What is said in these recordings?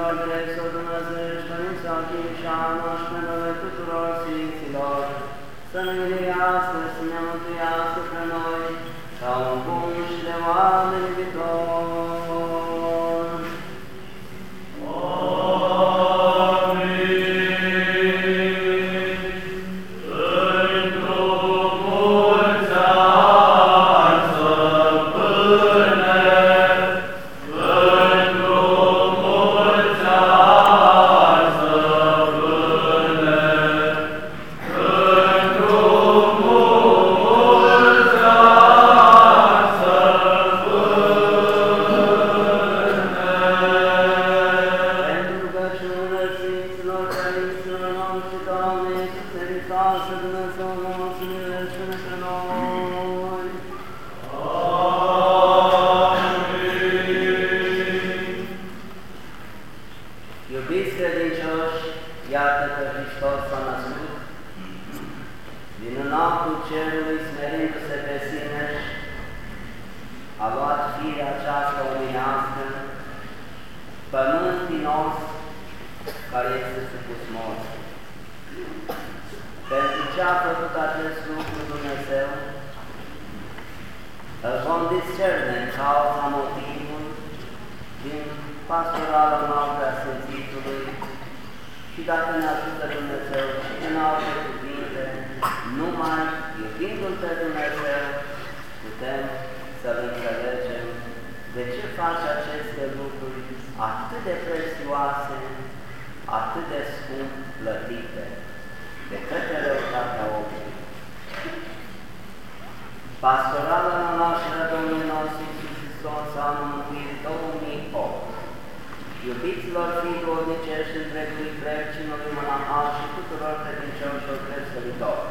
Sfinților Grexul Dumnezeu, Părinți Achim și Ana și pe numele tuturor Sfinților, să ne miluiască, să ne mântuiască pe noi, ca un bun și de oameni viitor. Din înaltul cerului smerindu-se pe sine, a luat firea aceasta omenească, pământ spinos care este supus morții. Pentru ce a făcut acest lucru Dumnezeu, îl vom discerne în cauza motivul din pastorala noastră a Sfințitului și dacă ne ajută Dumnezeu și în alte cuvinte, numai iubindu-L pe Dumnezeu, putem să-L înțelegem de ce face aceste lucruri atât de prețioase, atât de scump plătite de către răutatea omului. Pastorala la nașterea Domnului nostru Iisus Hristos, anul mântuirii 2008. Iubiților fii duodnicești întregului grec, cinului monahal și tuturor credincioșilor crescăritori.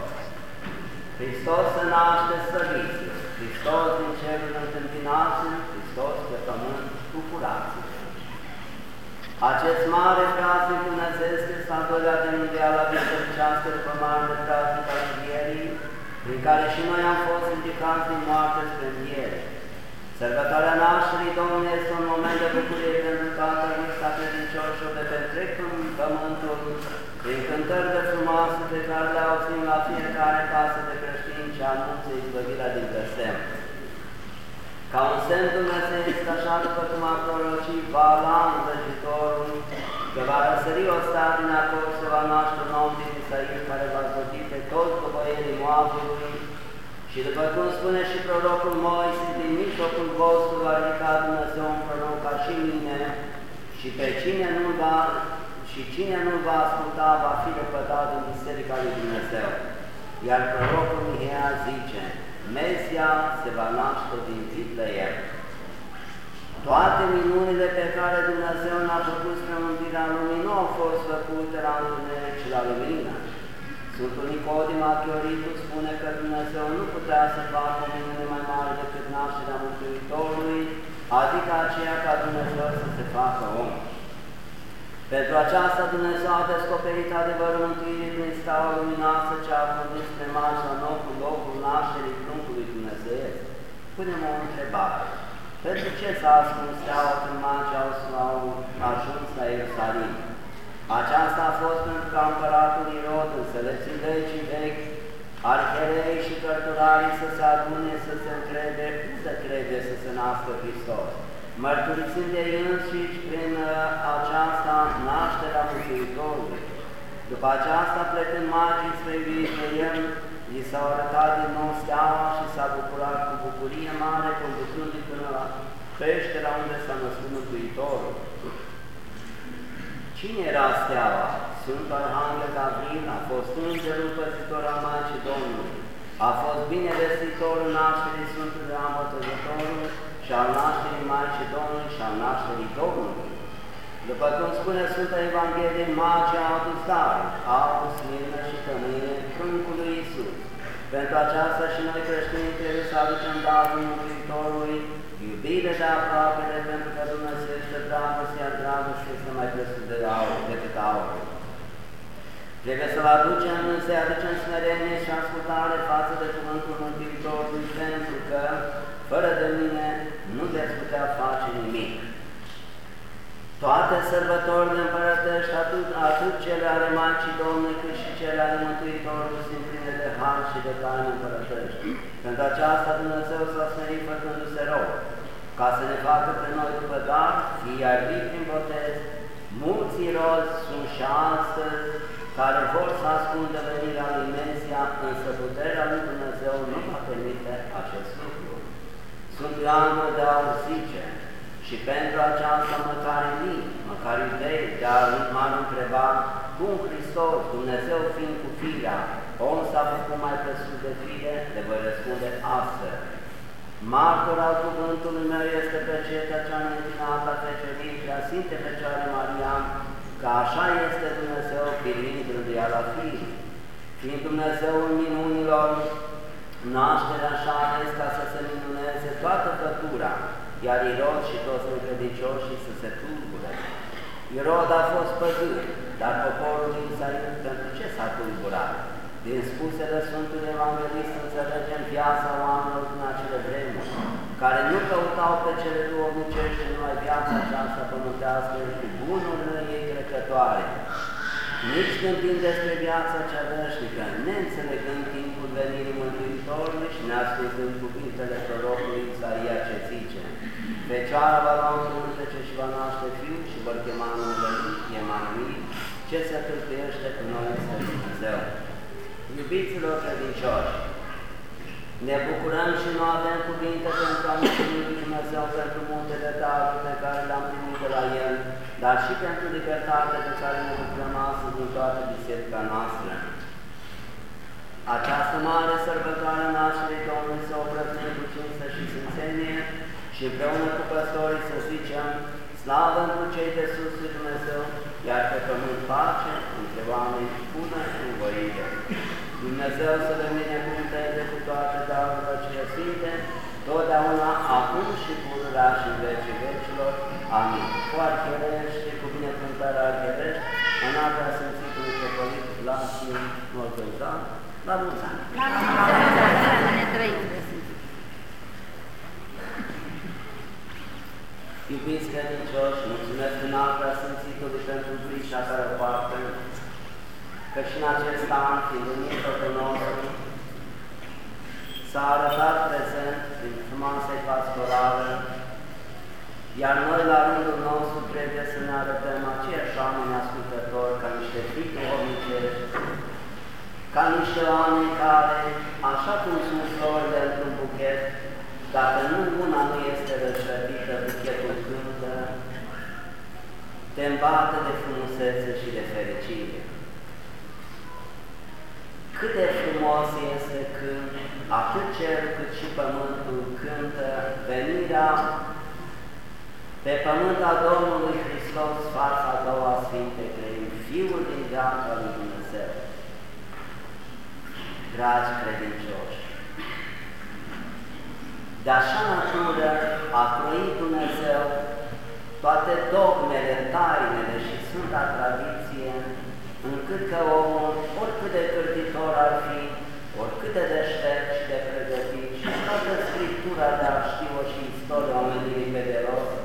Hristos se naște slăviți, Hristos din cerul întâmpinați, Hristos pe pământ bucurați. Acest mare praznic Dumnezeu este al doilea de mondială bisericească după mare praznic al învierii, prin care și noi am fost ridicați din moarte spre înviere. Sărbătoarea nașterii Domnului este un moment de bucurie pentru toată vârsta credincioșilor de pe întreg pământul, prin cântări de frumoase pe care le auzim la fiecare casă de creștini ce anunță izbăvirea din blestem. Ca un semn Dumnezeu este așa după cum a prorocit Balaam, vrăjitorul, că va răsări o stat din acolo și se va naște un om din Isaia care va zvăti pe toți căbăierii Moabului și după cum spune și prorocul Moise, din mijlocul vostru va ridica Dumnezeu un proroc ca și mine și pe cine nu va și cine nu va asculta va fi răpătat în Biserica lui Dumnezeu. Iar prorocul Mihea zice, Mesia se va naște din Vitleem. Toate minunile pe care Dumnezeu le-a făcut spre mântuirea lumii nu au fost făcute la întuneric, ci la lumină. Sfântul Nicodim Achioritul spune că Dumnezeu nu putea să facă o minune mai mare decât nașterea Mântuitorului, adică aceea ca Dumnezeu să se facă om. Pentru aceasta Dumnezeu a descoperit adevărul mântuirii prin steaua luminoasă ce a condus pe marș la locul, locul nașterii pruncului Dumnezeu. Punem o întrebare. Pentru ce s-a ascuns steaua când magii au ajuns la Ierusalim? Aceasta a fost pentru ca împăratul Irod, înțelepții vecii vechi, arherei și cărturarii să se adune, să se întrebe, unde trebuie să se nască Hristos mărturisind de înșiși prin uh, aceasta nașterea Mântuitorului. După aceasta, plecând magii spre Vietniem, i s-au arătat din nou steaua și s-a bucurat cu bucurie mare, conducându-i până la peștera unde s-a născut Mântuitorul. Cine era steaua? Sfântul Arhanghel Gabriel a fost îngerul păzitor al Maicii Domnului. A fost bine vestitorul nașterii Sfântului Amătăjătorului și al nașterii Maicii Domnului și al nașterii Domnului. După cum spune Sfânta Evanghelie, magii au adus daruri, aur, smirnă și cămâine pruncului Iisus. Pentru aceasta și noi creștinii trebuie să aducem darul Mântuitorului, iubire de aproapele, pentru că Dumnezeu este dragoste, iar dragoste este mai presus de aur, decât aur. Trebuie să-L aducem, să-i aducem smerenie și ascultare față de Cuvântul Mântuitorului, pentru că, fără de mine, nu veți putea face nimic. Toate sărbătorile împărătești, atât, atât cele ale Maicii Domnului, cât și cele ale Mântuitorului, sunt pline de har și de taine împărătești. Pentru aceasta Dumnezeu s-a smerit făcându-se rău, ca să ne facă pe noi după dar, fie arbi prin botez, mulți rozi sunt și astăzi, care vor să ascundă venirea lui Mesia, însă puterea lui Dumnezeu nu va permite acest lucru. Sunt Ioan de aur zice, și pentru aceasta măcar mii, măcar iudei, de a m-ar întreba cum Hristos, Dumnezeu fiind cu firea, om s-a făcut mai presus de fire, le voi răspunde astfel. Martor al cuvântului meu este pe cetea cea neîntinată a Feciorii și a Sfinte Fecioare Maria, că așa este Dumnezeu privind rânduiala fiii. Fiind Dumnezeul minunilor, nașterea așa este ca să se minuneze toată fătura, iar Irod și toți necredincioșii să se tulbure. Irod a fost păgân, dar poporul Israel pentru ce s-a tulburat? Din spusele Sfântului Evanghelist înțelegem viața oamenilor din acele vremuri, care nu căutau pe cele două ducești, numai viața aceasta pământească și bunurile ei trecătoare. Nici gândind despre viața cea veșnică, neînțelegând timpul venirii Mântuitorului și neascultând cuvintele prorocului Isaia ce zice, Fecioara va lua un ce și va naște fiu și vor chema numele lui Emanuel, ce se tâlcuiește cu noi este Dumnezeu. Iubiților credincioși, ne bucurăm și nu avem cuvinte pentru a mulțumi lui Dumnezeu pentru muntele daruri pe care le-am primit de la El, dar și pentru libertatea de care ne bucurăm astăzi din toată biserica noastră. Această mare sărbătoare nașterii Domnului să o prățim cu cință și sfințenie și împreună cu păstorii să zicem Slavă cu cei de sus lui Dumnezeu, iar pe pământ pace între oameni bună învoire. Dumnezeu să le binecuvânteze cu toate darurile cele sfinte, totdeauna, acum și pururea și în vecii vecilor. Amin. Cu archerești, cu binecuvântarea archerești, în alta Sfințitului Mitropolit Vlasim Moldovan, la mulți ani! La mulți ani! Iubiți credincioși, mulțumesc în alta Sfințitului pentru grija care o poartă, că și în acest an, fiind unit totul nostru, s-a arătat prezent prin frumoasă pastorală, iar noi, la rândul nostru, trebuie să ne arătăm aceiași oameni ascultători, ca niște fii duhovnicești, ca niște oameni care, așa cum sunt florile într-un buchet, dacă nu una nu este răsărită, buchetul cântă, te îmbată de frumusețe și de fericire. Cât de frumos este când atât cer cât și pământul cântă venirea pe pământ a Domnului Hristos, fața a doua Sfinte Crei, Fiul din viața lui Dumnezeu. Dragi credincioși, de așa natură a croit Dumnezeu toate dogmele, tainele și Sfânta Tradiție, încât că omul, oricât de cârtitor ar fi, oricât de deștept și de pregătit și toată Scriptura de a ști-o și istoria omenirii pe de rost,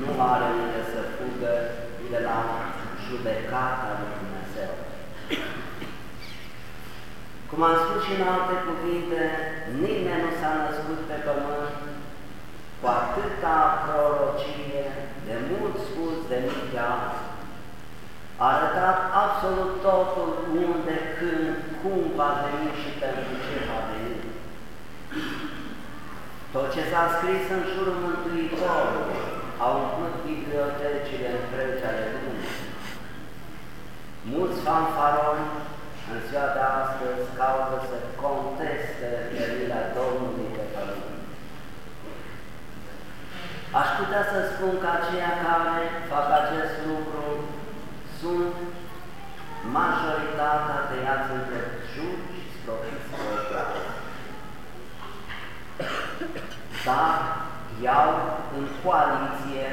nu are unde să fugă de la judecata lui Dumnezeu. Cum am spus și în alte cuvinte, nimeni nu s-a născut pe pământ cu atâta prorocie, de mult spus de mii de ani. A arătat absolut totul unde, când, cum va veni și pentru ce va veni. Tot ce s-a scris în jurul Mântuitorului au umplut bibliotecile întregi ale lumii. Mulți fanfaroni în ziua de astăzi caută să conteste venirea Domnului pe pământ. Aș putea să spun că aceia care fac acest lucru sunt majoritatea de iați între juri și sprofiți Dar iau în coaliție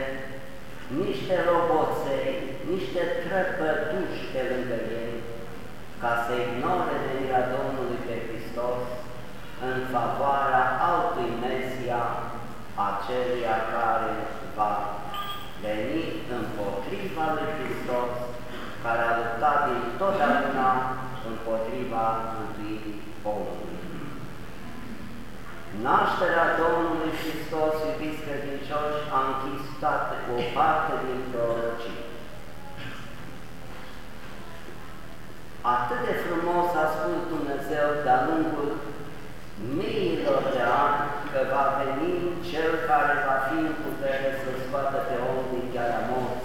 niște roboței, niște trăpătuși pe lângă ei, ca să ignore venirea Domnului pe Hristos în favoarea altui Mesia, aceluia care va veni împotriva lui Hristos, care a luptat din totdeauna împotriva mântuirii omului. Nașterea Domnului Hristos, iubiți credincioși, a închis toate o parte din prorocii. Atât de frumos a spus Dumnezeu de-a lungul miilor de ani că va veni Cel care va fi în putere să scoată pe om din chiara morții,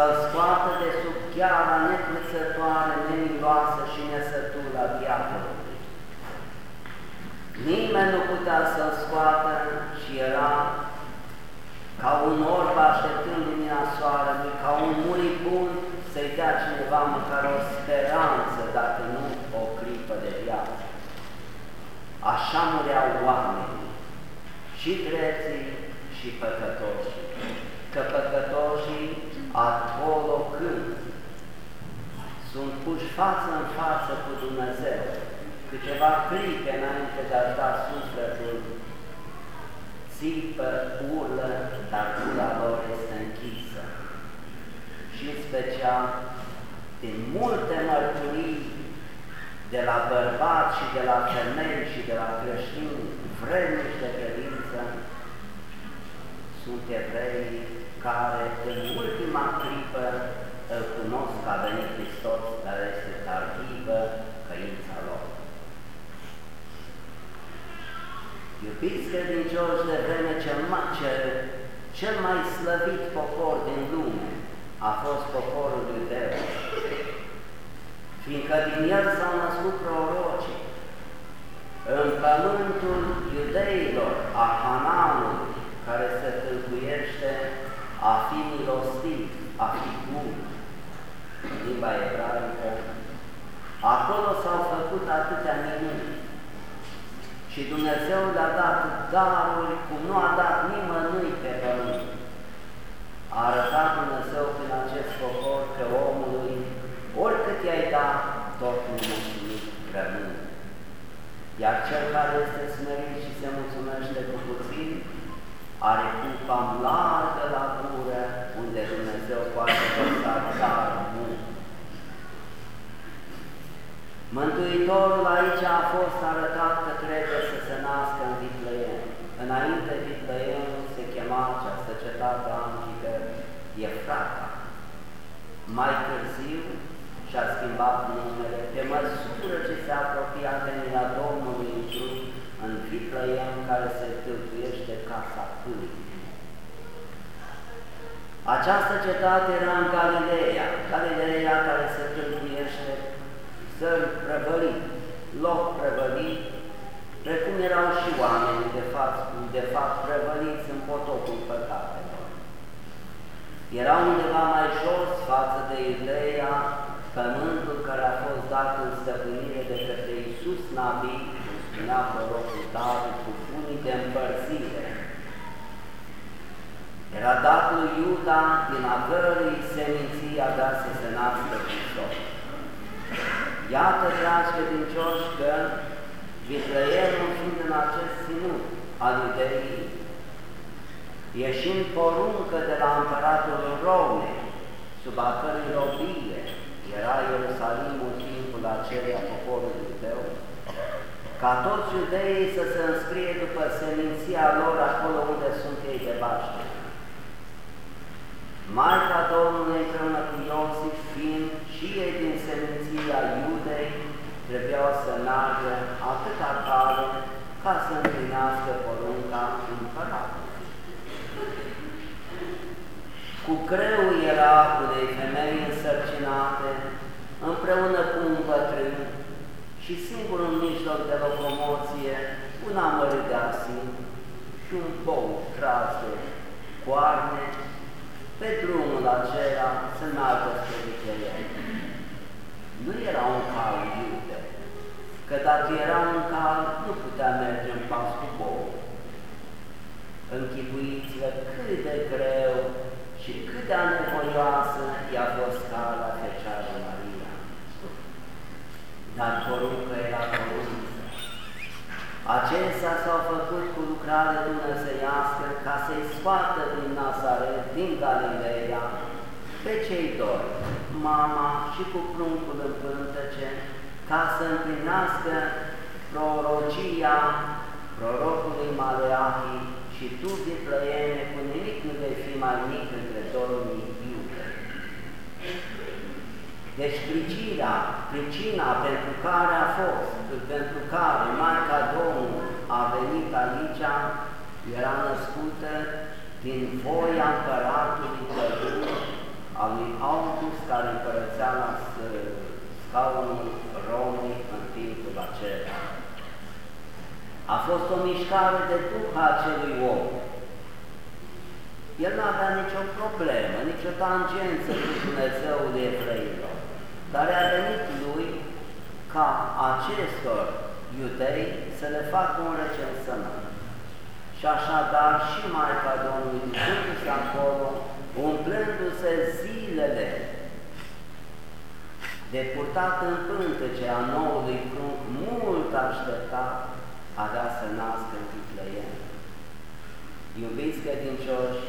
să-l scoată de sub chiara necruțătoare, nemiloasă și nesătura diavolului. Nimeni nu putea să-l scoată și era ca un orb așteptând lumina soarelui, ca un muribund să-i dea cineva măcar o speranță, dacă nu o clipă de viață. Așa mureau oamenii, și drepții și păcătoșii, că păcătoșii acolo când sunt puși față în față cu Dumnezeu, câteva clipe înainte de a-și da sufletul, țipă, urlă, dar gura lor este închisă. Și în special, din multe mărturii de la bărbați și de la femei și de la creștini vrednici de credință, sunt evrei care în ultima clipă îl cunosc că a venit Hristos, dar este tardivă căința lor. Iubiți credincioși de vreme cel mai, cel, cel mai slăvit popor din lume a fost poporul iudeu, fiindcă din el s-au născut prorocii. În pământul iudeilor, a Hananului, care se tâlcuiește a fi milostiv, a fi bun, în limba ebraică, acolo s-au făcut atâtea minuni. Și Dumnezeu le-a dat daruri cum nu a dat nimănui pe pământ. A arătat Dumnezeu prin acest popor că omului, oricât i-ai dat, tot nu mulțumit rămâne. Iar cel care este smerit și se mulțumește cu puțin, are cupa largă la gură, unde Dumnezeu poate vărsa dar mult. Mântuitorul aici a fost arătat că trebuie să se nască în Vitleem. Înainte Vitleem se chema această cetate antică Efrata. Mai târziu și-a schimbat numele pe măsură ce se apropia venirea Domnului în trup în Vitleem care se tâlcuiește casa pâinii. Această cetate era în Galileea, Galileea care se tâlcuiește țări prăvălit, loc prăvălit, precum erau și oamenii de fapt, de fapt prăvăliți în potopul păcatelor. Era undeva mai jos față de ideea pământul care a fost dat în stăpânire de către Iisus Nabi, cum spunea prorocul David, cu funii de împărțire. Era dat lui Iuda din a cărui seminții avea să se nască Hristos. Iată, dragi credincioși, că Vitleemul fiind în acest ținut al iudeii, ieșind poruncă de la împăratul Rome, sub a cărui robie era Ierusalimul timpul aceea poporului iudeu, ca toți iudeii să se înscrie după seminția lor acolo unde sunt ei de baște. Maica Domnului împreună cu Iosif, fiind și ei din seminția Iudei, trebuiau să meargă atâta cale ca să împlinească porunca împăratului. Cu greu era unei femei însărcinate, împreună cu un bătrân și singurul mijloc de locomoție, un amărit de asin și un bou tras de coarne, pe drumul acela să meargă spre Vitleem. Nu era un cal iute, că dacă era un cal, nu putea merge în pas cu bou. Închipuiți-vă cât de greu și cât de anevoioasă i-a fost calea Fecioară Maria. Dar poruncă era poruncă. Acestea s-au făcut cu lucrare dumnezeiască ca să-i scoată din Nazaret, din Galileea, pe cei doi, mama și cu pruncul în pântece, ca să împlinească prorocia prorocului Maleahi și tu, Vitlăiene, cu nimic nu vei fi mai mic între dormii iute. Deci pricina, pricina pentru care a fost, pentru care Maica Domnului a venit aici, era născută din voia împăratului Pădun, al lui August, care împărățea la scaunul Romului în timpul acela. A fost o mișcare de duh a acelui om. El nu avea nicio problemă, nicio tangență cu Dumnezeul evreilor, dar a venit lui ca acestor iudei să le facă un recensământ. Și așadar și Maica Domnului ducându-se acolo, umplându-se zilele de purtat în pântece a noului prunc, mult așteptat, avea să nască în Vitlăien. Iubiți credincioși,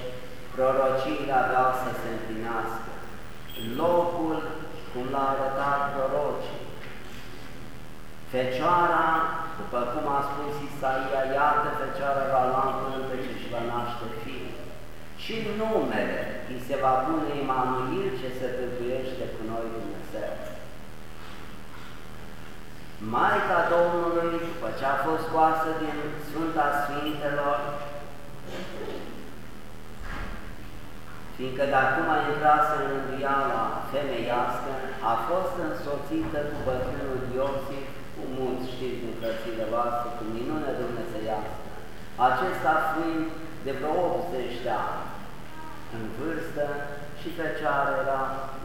prorociile aveau să se împlinească. Locul, cum l-a arătat prorocii. Fecioara, după cum a spus Isaia, iată Fecioara va lua în și va naște fiu. Și numele îi se va pune Emanuel ce se târguiește cu noi Dumnezeu. Maica Domnului, după ce a fost scoasă din Sfânta Sfintelor, fiindcă de acum a intrat în rânduiala femeiască, a fost însoțită cu bătrânul Iosif, cu mulți știți din frățile voastre, cu minune dumnezeiască, acesta fiind de vreo 80 de ani. În vârstă și fecioară era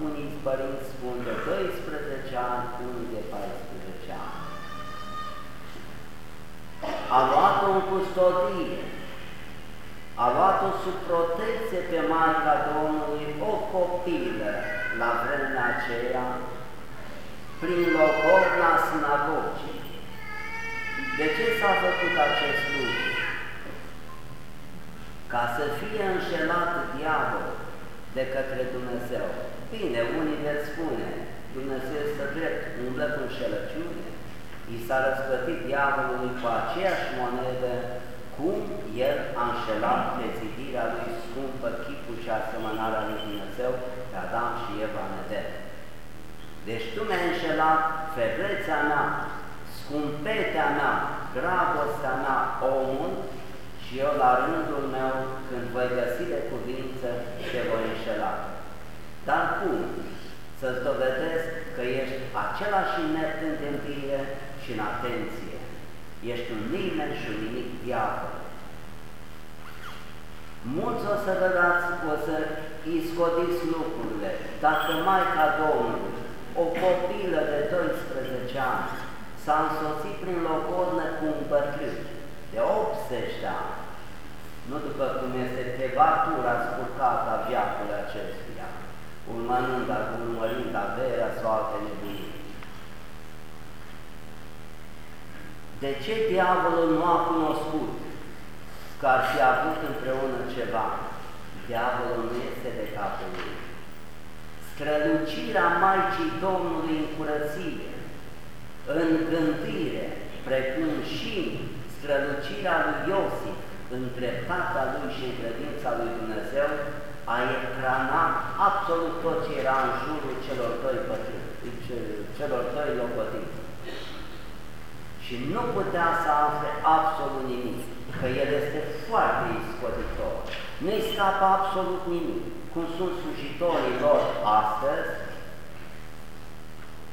unii părinți spun de 12 ani, unii de 14 a luat-o în custodie, a luat-o sub protecție pe Maica Domnului, o copilă la vremea aceea, prin locorna sinagogii. De ce s-a făcut acest lucru? Ca să fie înșelat diavolul de către Dumnezeu. Bine, unii veți spune, Dumnezeu este drept, umblă cu înșelăciune, i s-a răsplătit diavolului cu aceeași monedă cum el a înșelat pe zidirea lui scumpă chipul și asemănarea lui Dumnezeu pe Adam și Eva în Eden. Deci tu mi-ai înșelat febrețea mea, scumpetea mea, dragostea mea, omul, și eu la rândul meu, când voi găsi de cuvință, te voi înșela. Dar cum? Să-ți dovedesc că ești același inept în tâmpire și în atenție. Ești un nimeni și un nimic diavol. Mulți o să vă dați, o să iscodiți lucrurile. Dacă Maica Domnului, o copilă de 12 ani, s-a însoțit prin logodnă cu un bătrân de 80 de ani, nu după cum este tevatura spurcată a viacului acestuia, urmărind, urmărind averea sau alte nebunii. De ce diavolul nu a cunoscut că ar fi avut împreună ceva? Diavolul nu este de capul lui. Strălucirea Maicii Domnului în curăție, în gândire, precum și strălucirea lui Iosif în dreptatea lui și în credința lui Dumnezeu, a ecranat absolut tot ce era în jurul celor doi pătri, celor doi locotiți și nu putea să afle absolut nimic, că el este foarte iscoditor. Nu-i scapă absolut nimic, cum sunt slujitorii lor astăzi,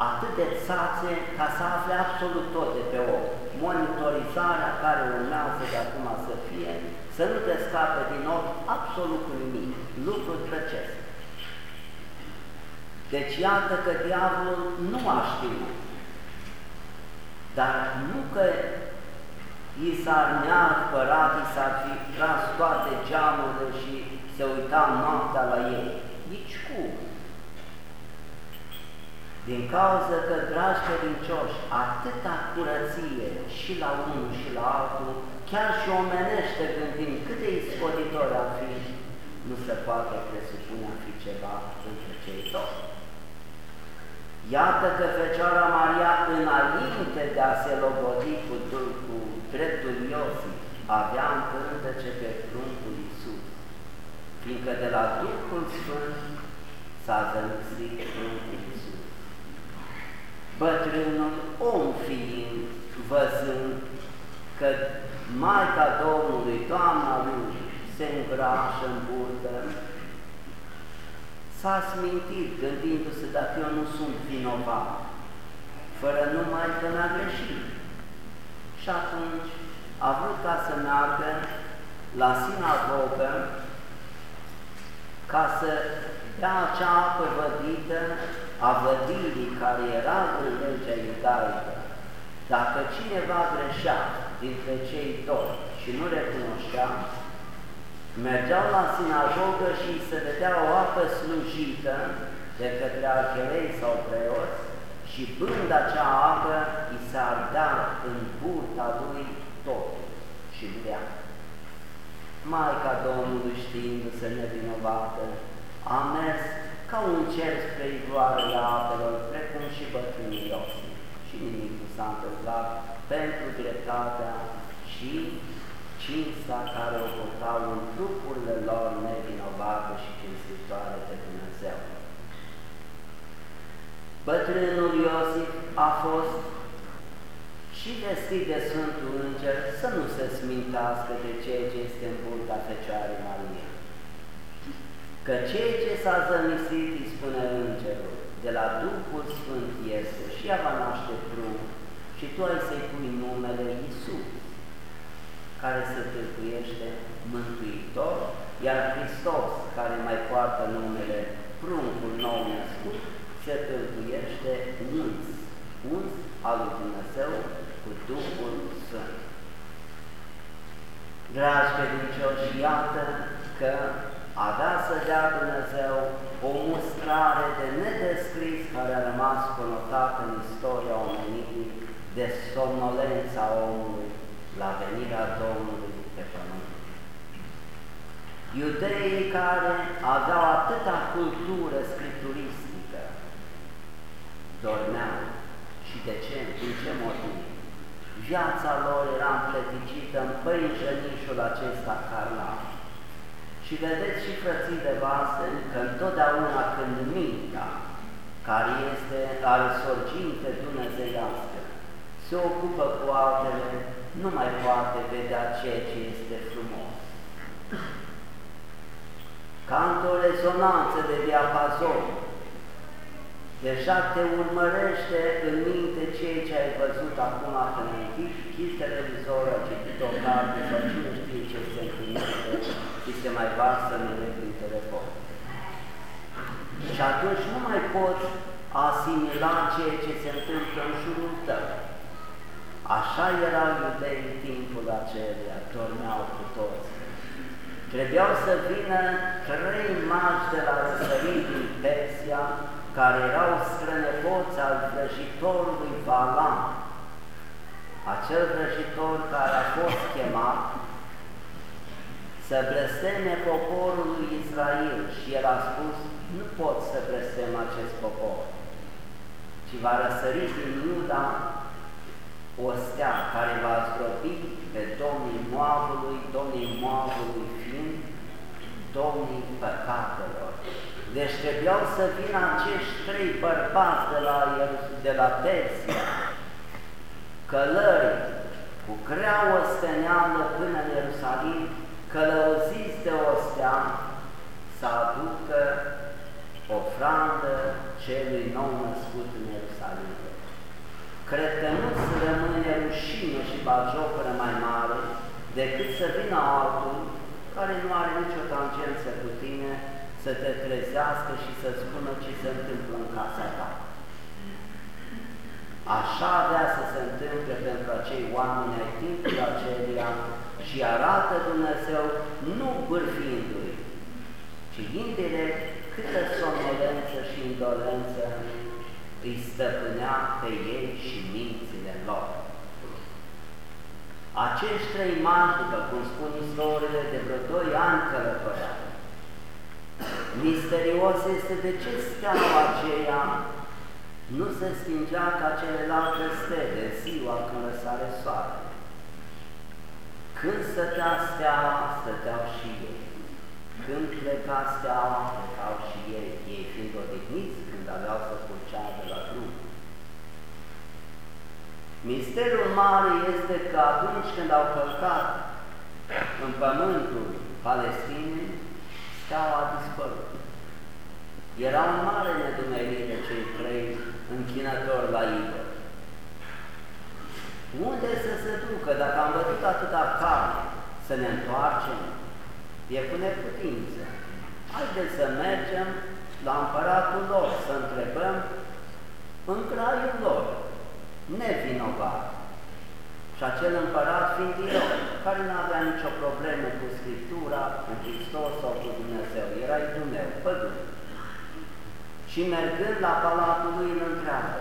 atât de țațe ca să afle absolut tot de pe om. Monitorizarea care urmează de acum să fie, să nu te scape din ochi absolut nimic, lucruri trăcesc. Deci iată că diavolul nu a știut dar nu că i s-ar nea părat, și s-ar fi tras toate geamurile și se uita noaptea la ei. Nici cum. Din cauza că, dragi credincioși, atâta curăție și la unul și la altul, chiar și omenește gândind cât de iscoditor ar fi, nu se poate presupune a fi ceva între cei doi. Iată că Fecioara Maria, înainte de a se logodi cu, cu dreptul Iosif, avea în pântece pe pruncul Iisus, fiindcă de la Duhul Sfânt s-a zămisit pruncul Iisus. Bătrânul om fiind, văzând că Maica Domnului, Doamna Lui, se îngrașă în burtă, s-a smintit gândindu-se dacă eu nu sunt vinovat, fără numai că n-a greșit. Și atunci a vrut ca să meargă la sinagogă ca să dea acea apă vădită a vădirii care era în legea iudaică. Dacă cineva greșea dintre cei doi și nu recunoștea, mergeau la sinagogă și se vedea o apă slujită de către arhelei sau preoți și bând acea apă, îi se ardea în burta lui tot și vrea. Maica Domnului știindu-se nevinovată, a mers ca un cer spre ivoarele apelor, precum și bătrânii Iosif. Și nimic nu s-a întâmplat pentru dreptatea și cinsta care o purtau în trupurile lor nevinovate și cinstitoare de Dumnezeu. Bătrânul Iosif a fost și vestit de Sfântul Înger să nu se smintească de ceea ce este în burta Fecioarei Maria. Că ceea ce s-a zămisit, îi spune Îngerul, de la Duhul Sfânt este și ea va naște prunc și tu ai să-i pui numele Iisus care se tâlcuiește Mântuitor, iar Hristos, care mai poartă numele pruncul nou născut, se tâlcuiește uns, uns al lui Dumnezeu cu Duhul Sfânt. Dragi credincioși, iată că avea să dea Dumnezeu o mustrare de nedescris care a rămas conotată în istoria omenirii de somnolența omului la venirea Domnului pe pământ. Iudeii care aveau atâta cultură scripturistică dormeau. Și de ce? Din ce motiv? Viața lor era împleticită în părinjănișul acesta carnal. Și vedeți și frății de voastre că întotdeauna când mintea, care este al sorginte dumnezeiască, se ocupă cu altele, nu mai poate vedea ceea ce este frumos. Ca într-o rezonanță de diapazon, deja te urmărește în minte ceea ce ai văzut acum când ai închis televizorul, ai citit o carte sau cine știe ce se întâmplă și se mai varsă în prin telefon. Și atunci nu mai poți asimila ceea ce se întâmplă în jurul tău. Așa era iudei în timpul acelea, dormeau cu toți. Trebuiau să vină trei magi de la răsărit din Persia, care erau strănepoți al vrăjitorului Valam, acel vrăjitor care a fost chemat să blesteme poporul lui Israel și el a spus, nu pot să blestem acest popor, ci va răsări din Iuda o stea care va zdrobi pe domnii Moabului, domnii Moabului fiind domnii păcatelor. Deci trebuiau să vină acești trei bărbați de la, de la Persia, călări cu grea osteneală până în Ierusalim, călăuziți de o stea, să aducă ofrandă celui nou născut în Ierusalim. Cred că nu-ți rămâne rușine și bagiocără mai mare decât să vină altul care nu are nicio tangență cu tine să te trezească și să spună ce se întâmplă în casa ta. Așa avea să se întâmple pentru acei oameni ai timpului acelia și arată Dumnezeu nu bârfindu-i, ci indirect câtă somnolență și indolență îi stăpânea pe ei și mințile lor. Acești trei mari, după cum spun istorile, de vreo doi ani călătoreau. Misterios este de ce steaua aceea nu se stingea ca celelalte stele ziua când lăsare soare. Când stătea steaua, stăteau și ei. Când pleca steaua, plecau și ei, ei fiind odihniți când aveau să de la drum. Misterul mare este că atunci când au călcat în pământul Palestinei, steaua a dispărut. Era un mare nedumerire cei trei închinători la idol. Unde să se ducă? Dacă am văzut atâta carne, să ne întoarcem, e cu neputință. Haideți să mergem la împăratul lor, să întrebăm în graiul lor, nevinovat. Și acel împărat fiind Irod, care nu avea nicio problemă cu Scriptura, cu Hristos sau cu Dumnezeu, era Dumnezeu, pădure. Și mergând la palatul lui îl întreabă,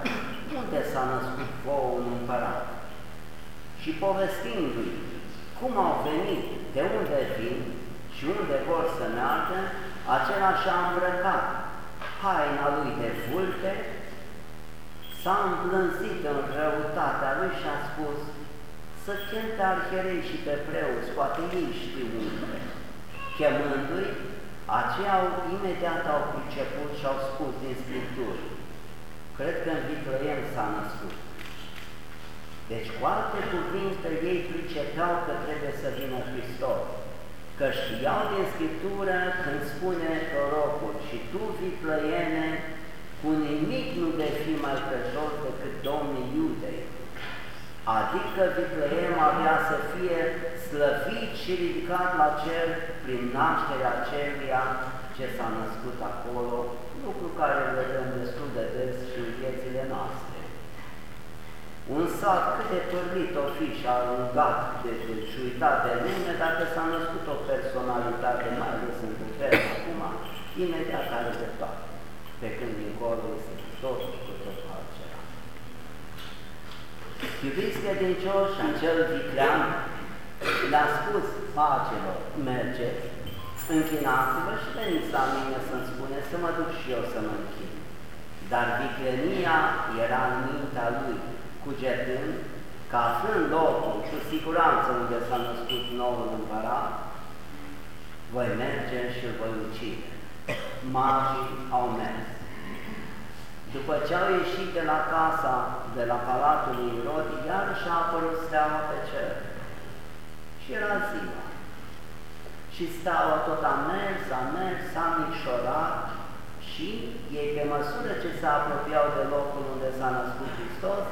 unde s-a născut vouă un împărat? Și povestindu-i cum au venit, de unde vin și unde vor să meargă, acela și-a îmbrăcat haina lui de vulpe, s-a îmblânzit în răutatea lui și a spus să chem pe arherei și pe preoți, poate ei știu unde. Chemându-i, aceia au, imediat au priceput și au spus din Scripturi, cred că în Vitlăien s-a născut. Deci, cu alte cuvinte, ei pricepeau că trebuie să vină Hristos, că știau din Scriptură când spune prorocul, și tu, Vitlăiene, cu nimic nu vei fi mai presos decât Domnul Iudei. Adică Vitlăiem avea să fie slăvit și ridicat la cer prin nașterea celia ce s-a născut acolo, lucru care îl vedem destul de des și în viețile noastre. Un sat cât de părlit o fi și alungat de, de, și uitat de lume, dacă s-a născut o personalitate, mai ales în guvern acum, imediat are de toate pe când dincolo este totul cu totul altceva. Iubiți credincioși, acel viclean le-a spus pacelor, mergeți, închinați-vă și veniți la mine să-mi spune să mă duc și eu să mă închin. Dar viclenia era în mintea lui, cugetând că aflând locul cu siguranță unde s-a născut noul împărat, voi merge și îl voi ucide magii au mers. După ce au ieșit de la casa, de la palatul lui Irod, iar și-a apărut steaua pe cer. Și era ziua. Și steaua tot a mers, a mers, s-a micșorat și ei, pe măsură ce se apropiau de locul unde s-a născut Hristos,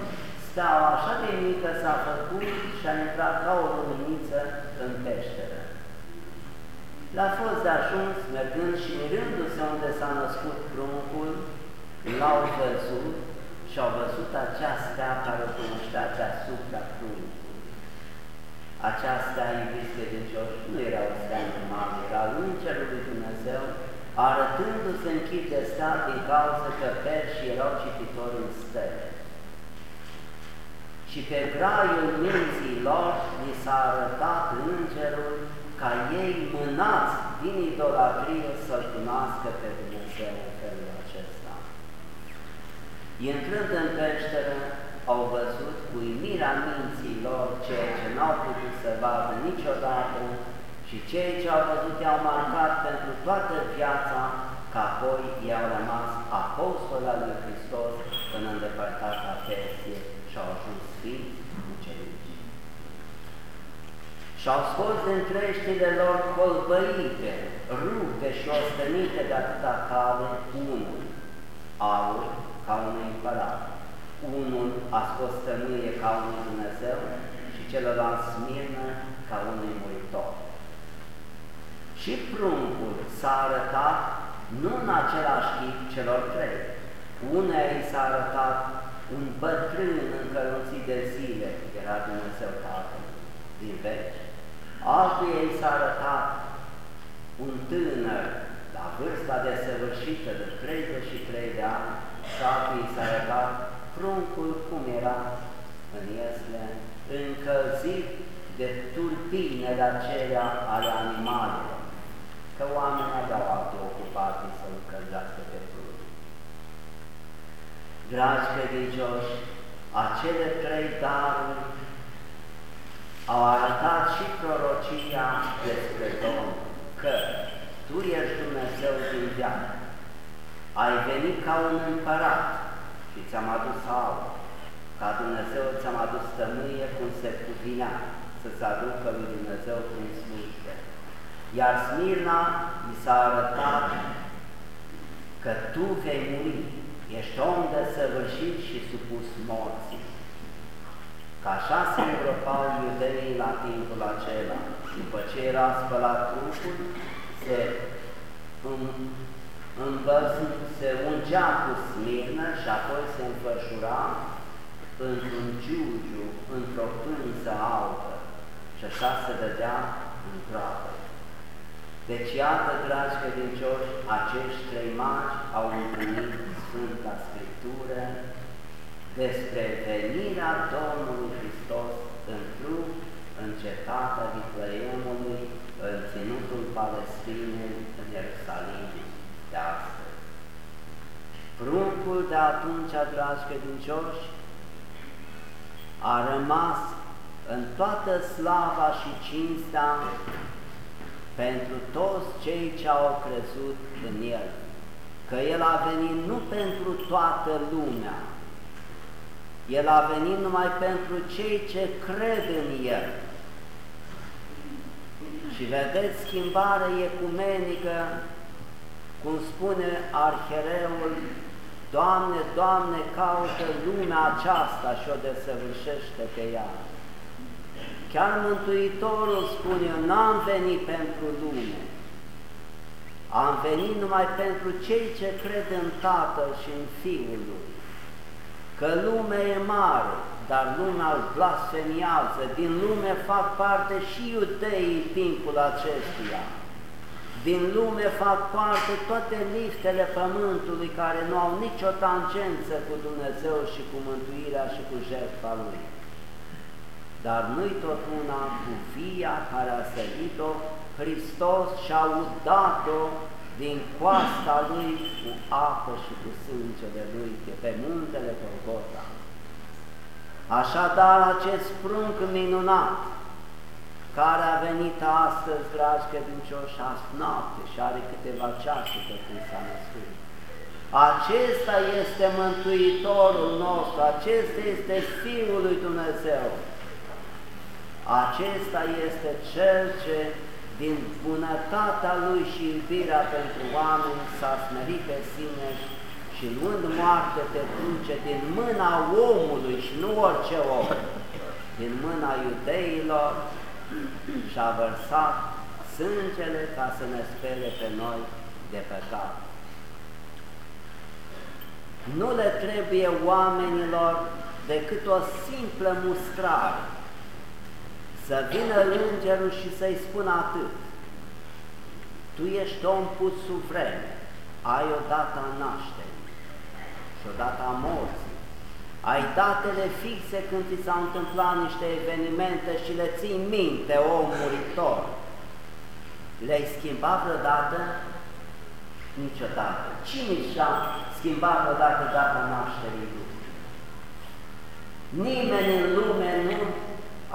steaua așa de mică s-a făcut și a intrat ca o luminiță în peșteră. L-a fost de ajuns, mergând și mirându-se unde s-a născut pruncul, l-au văzut și au văzut această care o cunoștea deasupra pruncului. Aceasta, iubiți credincioși, nu era o stea normală, era Îngerul lui Dumnezeu, arătându-se în chip de stat din cauza că perși erau cititori în stele. Și pe graiul minții lor li s-a arătat Îngerul ca ei mânați din idolatrie să-L cunoască pe Dumnezeu în felul acesta. Intrând în peșteră, au văzut cu uimirea minții lor ceea ce n-au putut să vadă niciodată și cei ce au văzut i-au marcat pentru toată viața, că apoi i-au rămas apostoli al lui Hristos în îndepărtata Persie și au ajuns sfinți și-au scos din treștile lor colbăite, rupte și ostenite de atâta cale, unul, aur ca unui împărat, unul a scos tămâie ca unui Dumnezeu și celălalt smirnă ca unui muritor. Și pruncul s-a arătat nu în același chip celor trei. Unei i s-a arătat un bătrân încălunțit de zile, era Dumnezeu Tatăl din veci, altuia ei s-a arătat un tânăr la vârsta desăvârșită de 33 de ani șapii s-a arătat pruncul cum era în Iesle, încălzit de tulpinele acelea ale animalelor, că oamenii aveau alte ocupații să încălzească pe prunc. Dragi credincioși, acele trei daruri au arătat și prorocia despre Domnul, că Tu ești Dumnezeu din viață, ai venit ca un împărat și ți-am adus aur, ca Dumnezeu ți-am adus tămâie cum se cuvinea să-ți aducă lui Dumnezeu prin slujbe. Iar Smirna i s-a arătat că tu vei muri, ești om de săvârșit și supus morții. Ca așa se îngropau iudeii la timpul acela. După ce era spălat trupul, se, în, se ungea cu smirnă și apoi se înfășura într-un giugiu, într-o pânză altă și așa se dădea în groapă. Deci, iată, dragi credincioși, acești trei magi au întâlnit Sfânta Scriptură despre venirea Domnului Hristos în trup, în cetatea Vitleemului, în ținutul Palestinei, în Ierusalim de astăzi. Pruncul de atunci, dragi credincioși, a rămas în toată slava și cinstea pentru toți cei ce au crezut în El, că El a venit nu pentru toată lumea, El a venit numai pentru cei ce cred în El. Și vedeți schimbarea ecumenică, cum spune arhereul, Doamne, Doamne, caută lumea aceasta și o desăvârșește pe ea. Chiar Mântuitorul spune, n-am venit pentru lume, am venit numai pentru cei ce cred în Tatăl și în Fiul Lui. Că lumea e mare, dar lumea îl blasfemiază, din lume fac parte și iudeii timpul acestuia. Din lume fac parte toate liftele pământului care nu au nicio tangență cu Dumnezeu și cu mântuirea și cu jertfa Lui dar nu-i tot una cu via care a sărit-o Hristos și-a udat-o din coasta Lui cu apă și cu sângele Lui pe muntele Golgota. Așadar, acest prunc minunat, care a venit astăzi, dragi credincioși, azi noapte și are câteva ceasuri de când s-a născut. Acesta este Mântuitorul nostru, acesta este Fiul lui Dumnezeu, acesta este Cel ce, din bunătatea Lui și iubirea pentru oameni, s-a smerit pe sine și luând moarte pe cruce din mâna omului și nu orice om, din mâna iudeilor și-a vărsat sângele ca să ne spele pe noi de păcat. Nu le trebuie oamenilor decât o simplă mustrare, să vină îngerul și să-i spună atât. Tu ești om pus sub vreme, ai o dată a nașterii și o dată a morții. Ai datele fixe când ți s-au întâmplat niște evenimente și le ții minte, om muritor. Le-ai schimbat vreodată? Niciodată. Cine și-a schimbat vreodată data nașterii lui? Nimeni în lume nu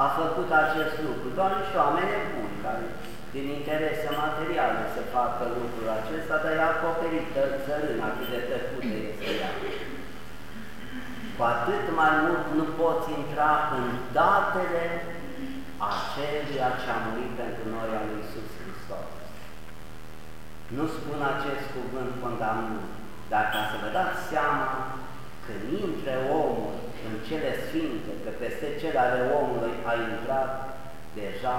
a făcut acest lucru, doar niște oameni buni care din interese materiale să facă lucrul acesta, dar i-a acoperit țărâna cât de tăcută este ea. Cu atât mai mult nu poți intra în datele aceluia ce a murit pentru noi al lui Iisus Hristos. Nu spun acest cuvânt condamnând, dar ca să vă dați seama când intre omul în cele sfinte, că peste cele ale omului a intrat, deja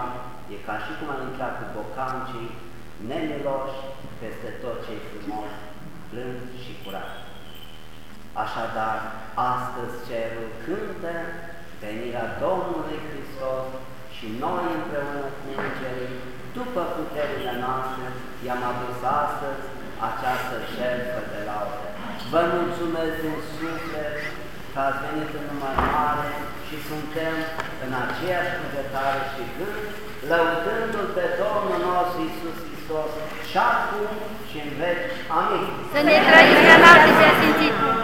e ca și cum a intrat cu bocancii nemiloși peste tot ce e frumos, blând și curat. Așadar, astăzi cerul cântă venirea Domnului Hristos și noi împreună cu îngerii, după puterile noastre, i-am adus astăzi această șerfă de laudă. Vă mulțumesc din suflet că ați venit în număr mare și suntem în aceeași cuvântare și gând, lăudându-L pe Domnul nostru Iisus Hristos și acum și în veci. Amin. Să ne trăiți de la Sfințitul.